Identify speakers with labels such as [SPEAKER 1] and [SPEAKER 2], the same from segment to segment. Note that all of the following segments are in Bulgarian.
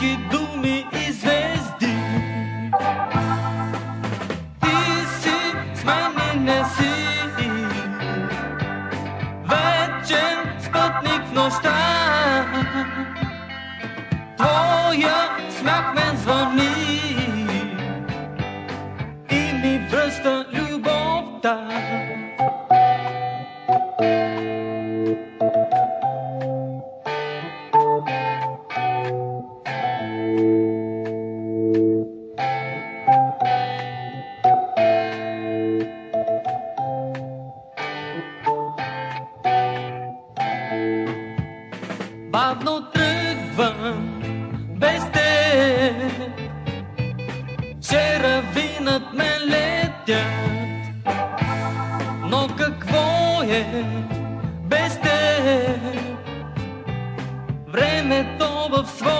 [SPEAKER 1] Всички думи и звезди. Ти си с мен не си. Вечен спътник в нощта. Твоя смях мен звъни и ми връща любовта. Без теб. Времето в своя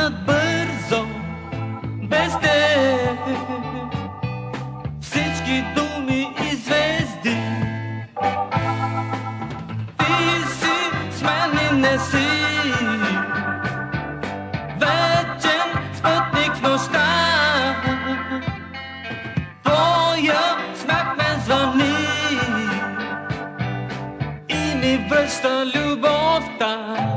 [SPEAKER 1] изчезнат бързо без те. Всички думи и звезди ти си с мен и не си. Вечен спътник в нощта твоя смях ме звъни и ни връща любовта.